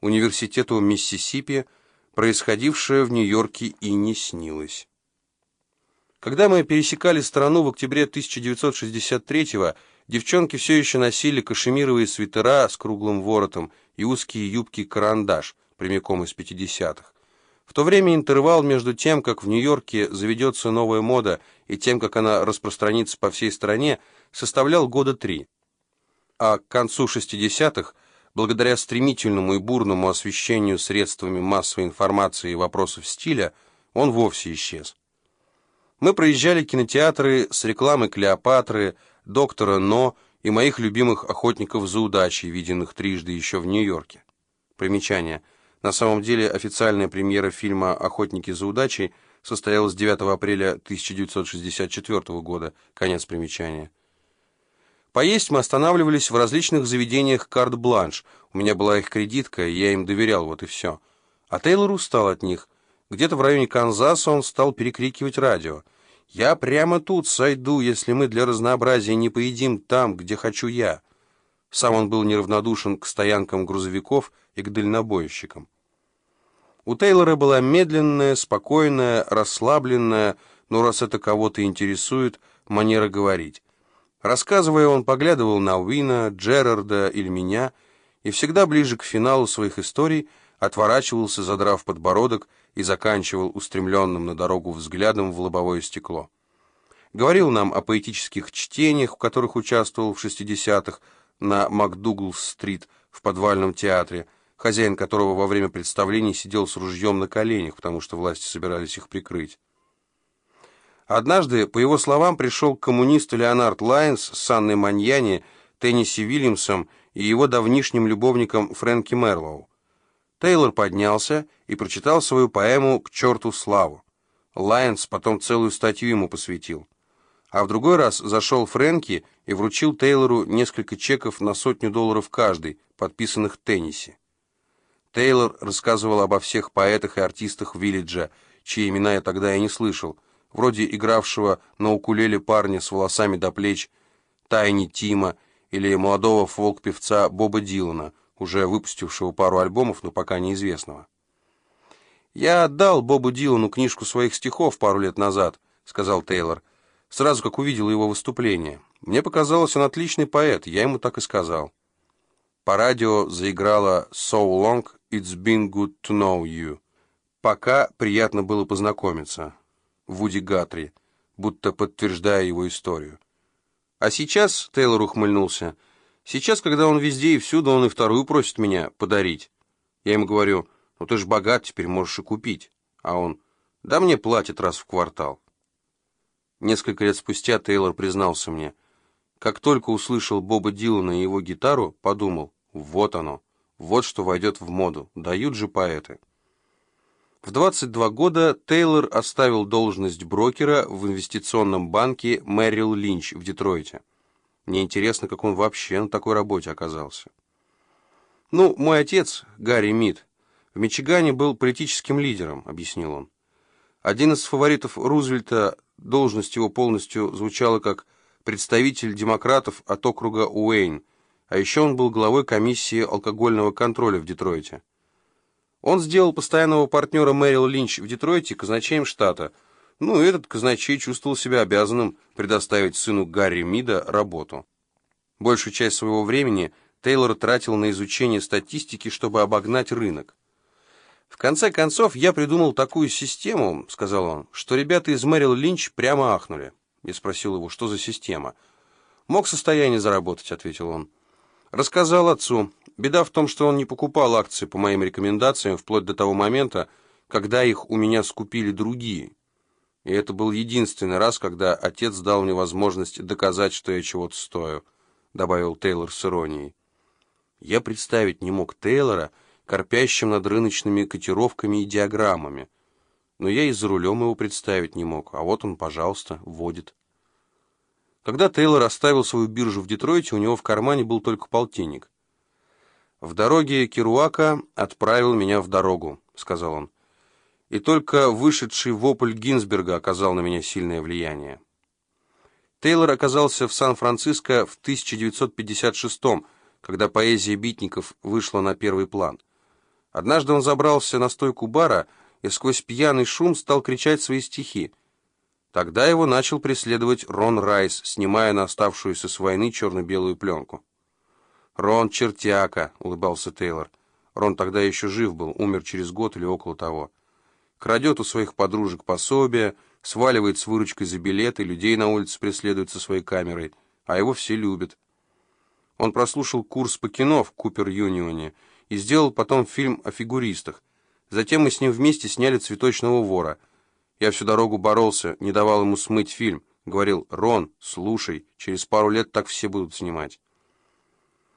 университету Миссисипи, происходившее в Нью-Йорке и не снилось. Когда мы пересекали страну в октябре 1963-го, девчонки все еще носили кашемировые свитера с круглым воротом и узкие юбки-карандаш, прямиком из 50-х. В то время интервал между тем, как в Нью-Йорке заведется новая мода, и тем, как она распространится по всей стране, составлял года три. А к концу 60-х, благодаря стремительному и бурному освещению средствами массовой информации и вопросов стиля, он вовсе исчез. Мы проезжали кинотеатры с рекламой Клеопатры, доктора Но и моих любимых охотников за удачей, виденных трижды еще в Нью-Йорке. Примечание – на самом деле официальная премьера фильма «Охотники за удачей» состоялась 9 апреля 1964 года. Конец примечания. Поесть мы останавливались в различных заведениях «Карт-бланш». У меня была их кредитка, и я им доверял, вот и все. А Тейлор устал от них. Где-то в районе Канзаса он стал перекрикивать радио. «Я прямо тут сойду, если мы для разнообразия не поедим там, где хочу я». Сам он был неравнодушен к стоянкам грузовиков и к дальнобойщикам. У Тейлора была медленная, спокойная, расслабленная, но раз это кого-то интересует, манера говорить. Рассказывая, он поглядывал на Уина, Джерарда или меня, и всегда ближе к финалу своих историй отворачивался, задрав подбородок, и заканчивал устремленным на дорогу взглядом в лобовое стекло. Говорил нам о поэтических чтениях, в которых участвовал в 60-х на МакДугалс-стрит в подвальном театре, хозяин которого во время представлений сидел с ружьем на коленях, потому что власти собирались их прикрыть. Однажды, по его словам, пришел коммунист Леонард Лайнс с Анной Маньяни, Теннесси Вильямсом и его давнишним любовником Фрэнки Мерлоу. Тейлор поднялся и прочитал свою поэму «К черту славу». Лайнс потом целую статью ему посвятил. А в другой раз зашел Фрэнки и вручил Тейлору несколько чеков на сотню долларов каждый, подписанных Теннесси. Тейлор рассказывал обо всех поэтах и артистах Виллиджа, чьи имена я тогда и не слышал, вроде игравшего на укулеле парня с волосами до плеч Тайни Тима или молодого фолк-певца Боба Дилана, уже выпустившего пару альбомов, но пока неизвестного. «Я отдал Бобу Дилану книжку своих стихов пару лет назад», — сказал Тейлор, сразу как увидел его выступление. «Мне показалось, он отличный поэт, я ему так и сказал». По радио заиграла «So long, it's been good to know you». «Пока приятно было познакомиться». Вуди Гатри, будто подтверждая его историю. А сейчас, Тейлор ухмыльнулся, сейчас, когда он везде и всюду, он и вторую просит меня подарить. Я ему говорю, ну ты ж богат, теперь можешь и купить. А он, да мне платят раз в квартал. Несколько лет спустя Тейлор признался мне, как только услышал Боба Дилана и его гитару, подумал, вот оно, вот что войдет в моду, дают же поэты. В 22 года Тейлор оставил должность брокера в инвестиционном банке Мэрил Линч в Детройте. Мне интересно, как он вообще на такой работе оказался. Ну, мой отец, Гарри Мид, в Мичигане был политическим лидером, объяснил он. Один из фаворитов Рузвельта, должность его полностью звучала как представитель демократов от округа Уэйн, а еще он был главой комиссии алкогольного контроля в Детройте. Он сделал постоянного партнера Мэрил Линч в Детройте казначеем штата. Ну, этот казначей чувствовал себя обязанным предоставить сыну Гарри Мида работу. Большую часть своего времени Тейлор тратил на изучение статистики, чтобы обогнать рынок. «В конце концов, я придумал такую систему, — сказал он, — что ребята из Мэрил Линч прямо ахнули. Я спросил его, что за система. «Мог состояние заработать», — ответил он. Рассказал отцу. Беда в том, что он не покупал акции по моим рекомендациям вплоть до того момента, когда их у меня скупили другие. И это был единственный раз, когда отец дал мне возможность доказать, что я чего-то стою», — добавил Тейлор с иронией. Я представить не мог Тейлора, корпящим над рыночными котировками и диаграммами. Но я и за рулем его представить не мог, а вот он, пожалуйста, водит. Когда Тейлор оставил свою биржу в Детройте, у него в кармане был только полтинник. «В дороге Керуака отправил меня в дорогу», — сказал он. «И только вышедший вопль Гинзберга оказал на меня сильное влияние». Тейлор оказался в Сан-Франциско в 1956 когда поэзия битников вышла на первый план. Однажды он забрался на стойку бара и сквозь пьяный шум стал кричать свои стихи. Тогда его начал преследовать Рон Райс, снимая на оставшуюся с войны черно-белую пленку. «Рон чертяка», — улыбался Тейлор. Рон тогда еще жив был, умер через год или около того. Крадет у своих подружек пособия, сваливает с выручкой за билеты, людей на улице преследует со своей камерой, а его все любят. Он прослушал курс по кино в Купер-Юнионе и сделал потом фильм о фигуристах. Затем мы с ним вместе сняли «Цветочного вора». Я всю дорогу боролся, не давал ему смыть фильм. Говорил, «Рон, слушай, через пару лет так все будут снимать».